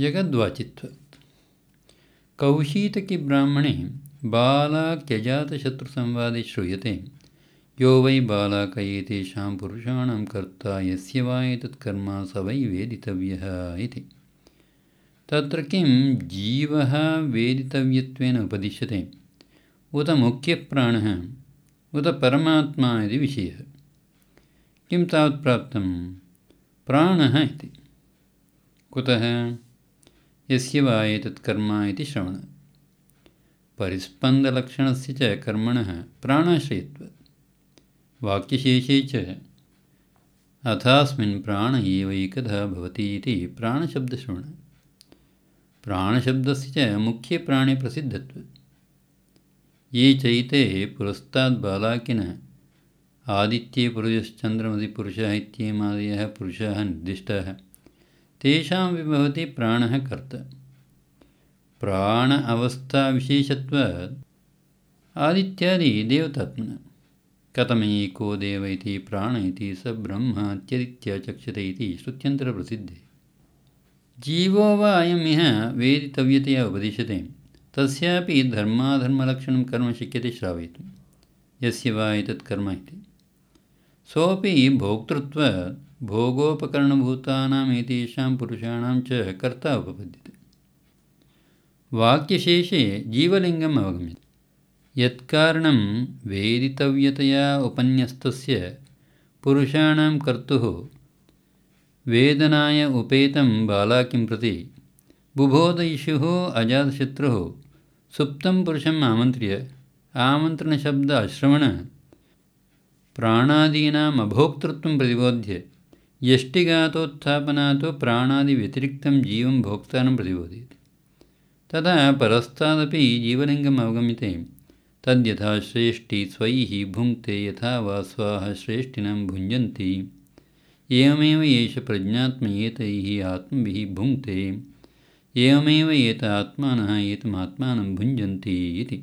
जगद्वाचित्वात् कौशीतकीब्राह्मणे बालाक्यजातशत्रुसंवादे श्रूयते। यो वै बालाक पुरुषाणां कर्ता यस्य वा एतत् स वै वेदितव्यः तत्र किं जीवः वेदितव्यत्वेन उपदिश्यते? उत मुख्यप्राणः, उत परमात्मा विषयः। किं तावत् प्राणः इति। कुतः? यस्य वा एतत् कर्म इति श्रवणात् परिस्पन्दलक्षणस्य च वाक्यशेषे च, अथास्मिन् प्राण एव एकधा भवति इति प्राणशब्दश्रवणात् प्राणशब्दस्य च मुख्यप्राणे प्रसिद्धत्वात् ये चैते पुरस्ताद्बालाकिन आदित्ये पुरुषश्चन्द्रमतिपुरुषः इत्येमादयः पुरुषाः निर्दिष्टाः। तेषां विभवति प्राणः कर्ता। प्राण अवस्थाविशेषत्वात् आदित्यादिदेवतात्मना कथमेको देव इति प्राण इति स ब्रह्म इत्यदित्य चक्षते इति श्रुत्यन्तरप्रसिद्धे। जीवो वा अयम् इह वेदितव्यतया उपदिश्यते। तस्यापि धर्माधर्मलक्षणं कर्म शक्यते श्रावयितुं यस्य वा एतत् कर्म इति। सोऽपि भोक्तृत्वात् भोगोपकरणभूतानाम् एतेषां पुरुषाणां च कर्ता उपपद्यते। वाक्यशेषे जीवलिङ्गम् अवगम्यते। यत्कारणं वेदितव्यतया उपन्यस्तस्य पुरुषाणां कर्तुः वेदनाय उपेतं बालाकिं प्रति बुभोधयिषुः अजातशत्रुः सुप्तं पुरुषम् आमन्त्र्य आमन्त्रणशब्द अश्रवण प्राणादीनाम् अभोक्तृत्वं प्रतिबोध्य यष्टिघातोत्थापनात् प्राणादिव्यतिरिक्तं जीवं भोक्तारं प्रतिबोधयति। तदा परस्तादपि जीवलिङ्गम् अवगम्यते। तद्यथा श्रेष्ठी स्वैः भुङ्क्ते यथा वा स्वाः श्रेष्ठिनं भुञ्जन्ति। एवमेव एष प्रज्ञात्म एतैः आत्मभिः भुङ्क्ते। एवमेव एत आत्मानः एतमात्मानं भुञ्जन्ति इति।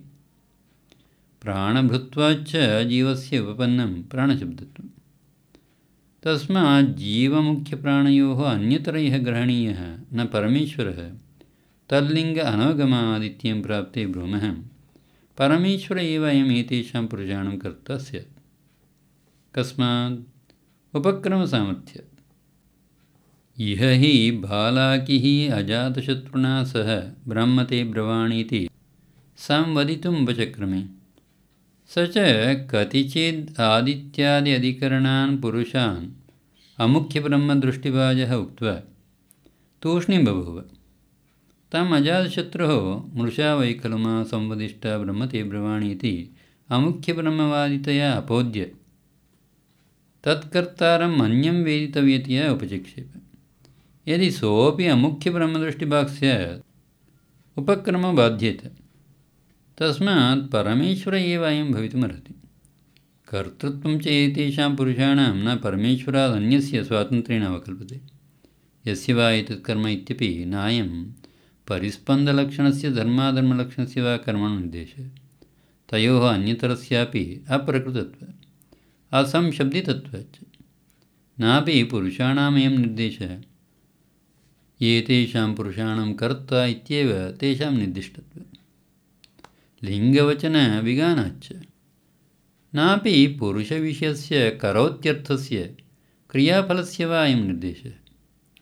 प्राणभृत्वाच्च जीवस्य उपपन्नं प्राणशब्दत्वं तस्मात् जीवमुख्यप्राणयोः अन्यतरैः ग्रहणीयः, न परमेश्वरः। तल्लिङ्ग अनवगमादित्यं प्राप्ते ब्रूमः परमेश्वर एव अयम् एतेषां पुरुषाणां कर्ता स्यात् कस्मात् उपक्रमसामर्थ्यात् इह हि बालाकिः अजातशत्रुणा सह ब्रह्मते ब्रवाणीति संवदितुम् वचक्रमे। स च कतिचिद् आदित्यादि पुरुषान् अमुख्यब्रह्मदृष्टिभाजः उक्त्वा तूष्णीं बभूव। तम् अजातशत्रुः मृषा वै खलु मा संवदिष्टा ब्रह्मते ब्रवाणि इति अमुख्यब्रह्मवादितया अपोद्य। तत्कर्तारम् अन्यं वेदितव्यतया उपचिक्षेप। यदि सोऽपि अमुख्यब्रह्मदृष्टिभाक् स्यात् उपक्रमो बाध्येत तस्मात् परमेश्वर एव अयं भवितुमर्हति कर्तृत्वं च एतेषां पुरुषाणां न परमेश्वरात् अन्यस्य स्वातन्त्र्येण अवकल्पते। यस्य वा एतत् कर्म इत्यपि नायं परिस्पन्दलक्षणस्य धर्माधर्मलक्षणस्य वा कर्मणोनिर्देशः तयोः अन्यतरस्यापि अप्रकृतत्वात् असंशब्दितत्वाच्च। नापि पुरुषाणामेवं निर्देशः। एतेषां पुरुषाणां कर्ता इत्येव तेषां निर्दिष्टत्वात् लिङ्गवचनविगानाच्च नापि पुरुषविषयस्य करोत्यर्थस्य क्रियाफलस्य वा अयं निर्देशः।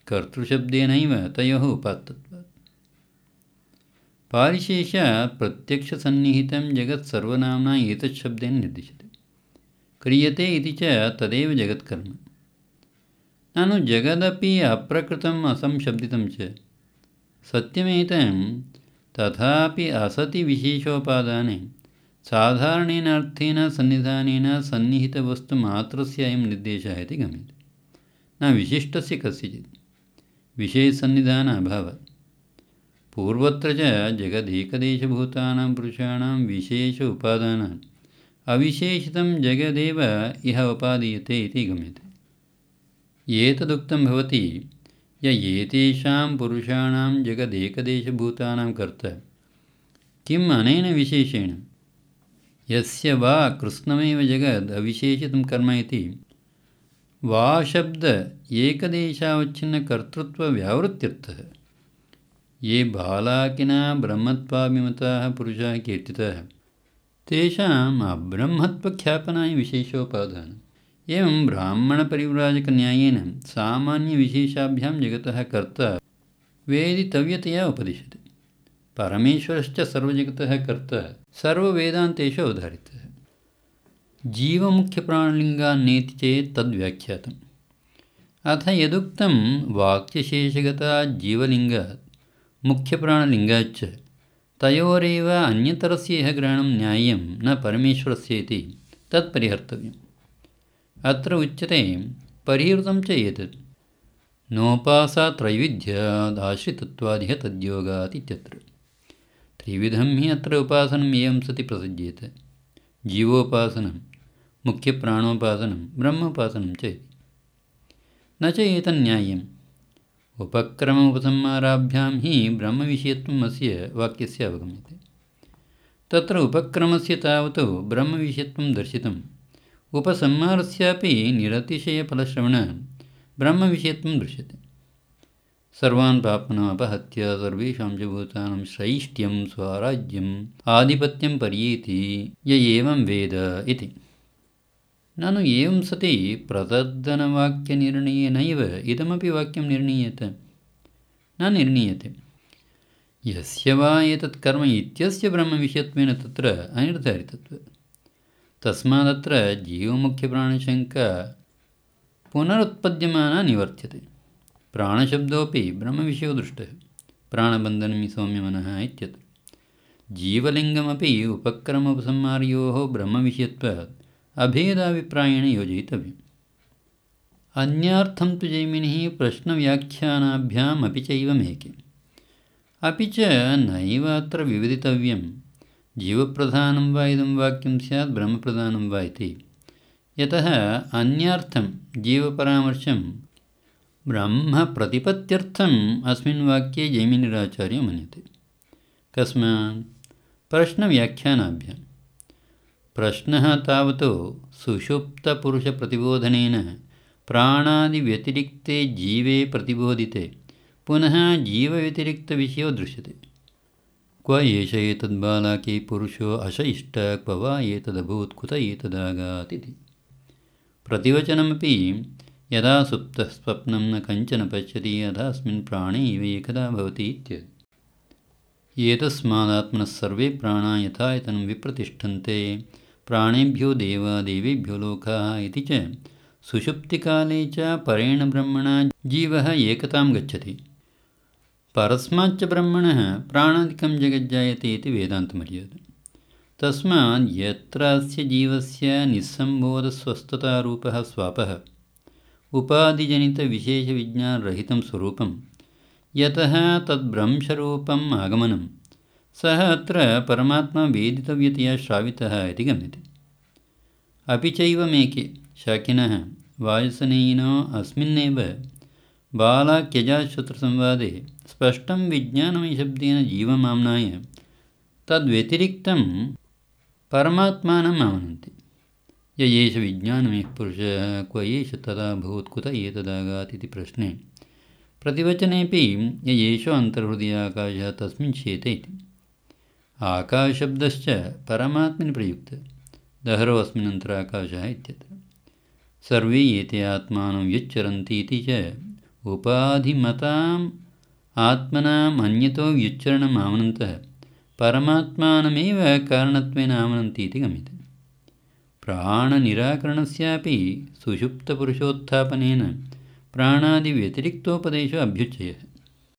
कर्तृशब्देनैव तयोः उपात्तत्वात्। पारिशेषात् प्रत्यक्षसन्निहितं जगत् सर्वनाम्ना एतत् शब्देन निर्दिश्यते क्रियते इति च तदेव जगत्कर्म। ननु जगदपि अप्रकृतम् असंशब्दितं च। सत्यमेतं तथापि असति विशेषोपादाने साधारणेन अर्थेन सन्निधानेन सन्निहितवस्तुमात्रस्य अयं निर्देशः इति गम्यते। न विशिष्टस्य कस्यचित्। विषयसन्निधान अभावात् पूर्वत्र च जगदेकदेशभूतानां पुरुषाणां विशेष उपादानात्। अविशेषितं जगदेव इह उपादीयते इति गम्यते। एतदुक्तं भवति य एतेषां पुरुषाणां जगदेकदेशभूतानां कर्ता। किम् अनेन विशेषेण यस्य वा कृत्स्नमेव जगद् अविशेषितं कर्म इति। वा शब्द एकदेशावच्छिन्नकर्तृत्वव्यावृत्त्यर्थः। ये बालाकिना ब्रह्मत्वाभिमताः पुरुषाः कीर्तिताः। तेषाम् अब्रह्मत्वख्यापनाय विशेषोपादानम् एवं ब्राह्मणपरिव्राजकन्यायेन सामान्यविशेषाभ्यां जगतः कर्ता वेदितव्यतया उपदिशति परमेश्वरश्च सर्वजगतः कर्ता सर्ववेदान्तेषु अवधारितः। जीवमुख्यप्राणलिङ्गान्नेति चेत् तद्व्याख्यातम्। अथ यदुक्तं वाक्यशेषगता जीवलिङ्गात् मुख्यप्राणलिङ्गाच्च तयोरेव अन्यतरस्य यः ग्रहणं न्याय्यं न परमेश्वरस्य इति तत्परिहर्तव्यम्। अत्र उच्यते परिहृतं च एतत्। नोपासा त्रैविध्यादाश्रितत्वादिह तद्योगात् इत्यत्र त्रिविधं हि अत्र उपासनम् एवं सति प्रसज्येत जीवोपासनं मुख्यप्राणोपासनं ब्रह्मोपासनं च इति न च एतन्न्याय्यम् उपक्रमोपसंहाराभ्यां हि ब्रह्मविषयत्वम् अस्य वाक्यस्य अवगम्यते तत्र उपक्रमस्य तावत् ब्रह्मविषयत्वं दर्शितम् उपसंहारस्यापि निरतिशयफलश्रवणात् ब्रह्मविषयत्वं दृश्यते सर्वान् पाप्मनापहत्य सर्वेषां च भूतानां श्रैष्ठ्यं स्वराज्यम् आधिपत्यं पर्येति य एवं वेद इति। ननु एवं सति प्रतद्दनवाक्यनिर्णयेनैव इदमपि वाक्यं निर्णीयेत। न निर्णीयते। यस्य वा एतत् कर्म इत्यस्य ब्रह्मविषयत्वेन तत्र अनिर्धारितत्व। तस्मादत्र जीवमुख्यप्राणशङ्का पुनरुत्पद्यमाना निवर्त्यते प्राणशब्दोऽपि ब्रह्मविषयो दृष्टः। प्राणबन्धनं सौम्यमनः इत्यत्र जीवलिङ्गमपि उपक्रमोपसंहारयोः ब्रह्मविषयत्वात् अभेदाभिप्रायेण योजयितव्यम्। अन्यार्थं तु जैमिनिः प्रश्नव्याख्यानाभ्याम् अपि चैवमेके। अपि च नैव अत्र विवदितव्यं। जीवप्रधानं वा इदं वाक्यं स्यात् ब्रह्मप्रधानं वा इति। यतः अन्यार्थं जीवपरामर्शं ब्रह्मप्रतिपत्त्यर्थम् अस्मिन् वाक्ये जैमिनिराचार्यो मन्यते। कस्मात् प्रश्नव्याख्यानाभ्याम्। प्रश्नः तावत् सुषुप्तपुरुषप्रतिबोधनेन प्राणादिव्यतिरिक्ते जीवे प्रतिबोधिते पुनः जीवव्यतिरिक्तविषयो दृश्यते। क्व एष एतद्बालाके पुरुषो अश इष्ट क्व वा एतदभूत् कुत एतदागात् इति। प्रतिवचनमपि यदा सुप्तः स्वप्नं न कञ्चन पश्यति अस्मिन् प्राणे इव एकदा भवति इत्येतत्। एतस्मादात्मनः सर्वे प्राणा यथायतनं विप्रतिष्ठन्ते। प्राणेभ्यो देवादेवेभ्यो लोकाः इति च। सुषुप्तिकाले च परेण ब्रह्मणा जीवः एकतां गच्छति। परस्माच्च ब्रह्मणः प्राणादिकं जगज्जायते इति वेदान्तमर्यादा। तस्मात् यत्र अस्य जीवस्य निस्सम्बोधस्वस्थतारूपः स्वापः उपाधिजनितविशेषविज्ञानरहितं स्वरूपं यतः तद्भ्रंशरूपम् आगमनं। सः अत्र परमात्मा वेदितव्यतया श्रावितः इति गम्यते। अपि चैवमेके शाकिनः वायुसनेयिनो अस्मिन्नेव बालाक्यजाश्रुतसंवादे स्पष्टं विज्ञानमयशब्देन जीवमाम्नाय तद्व्यतिरिक्तं परमात्मानम् आमनन्ति य एष विज्ञानमयः पुरुषः, क्व एष तदा भूत् कुत एतदागात् इति प्रश्ने। प्रतिवचनेपि य एषो अन्तर्हृदय आकाशः इति। आकाशशब्दश्च परमात्मनि प्रयुक्तः, दहरो सर्वे एते आत्मानं व्युच्चरन्ति इति च उपाधिमताम्, आत्मनाम् अन्यतो व्युच्चरणम् आमनन्तः, परमात्मानमेव कारणत्वेन प्राणनिराकरणस्यापि सुषुप्तपुरुषोत्थापनेन प्राणादिव्यतिरिक्तोपदेशो अभ्युच्ययः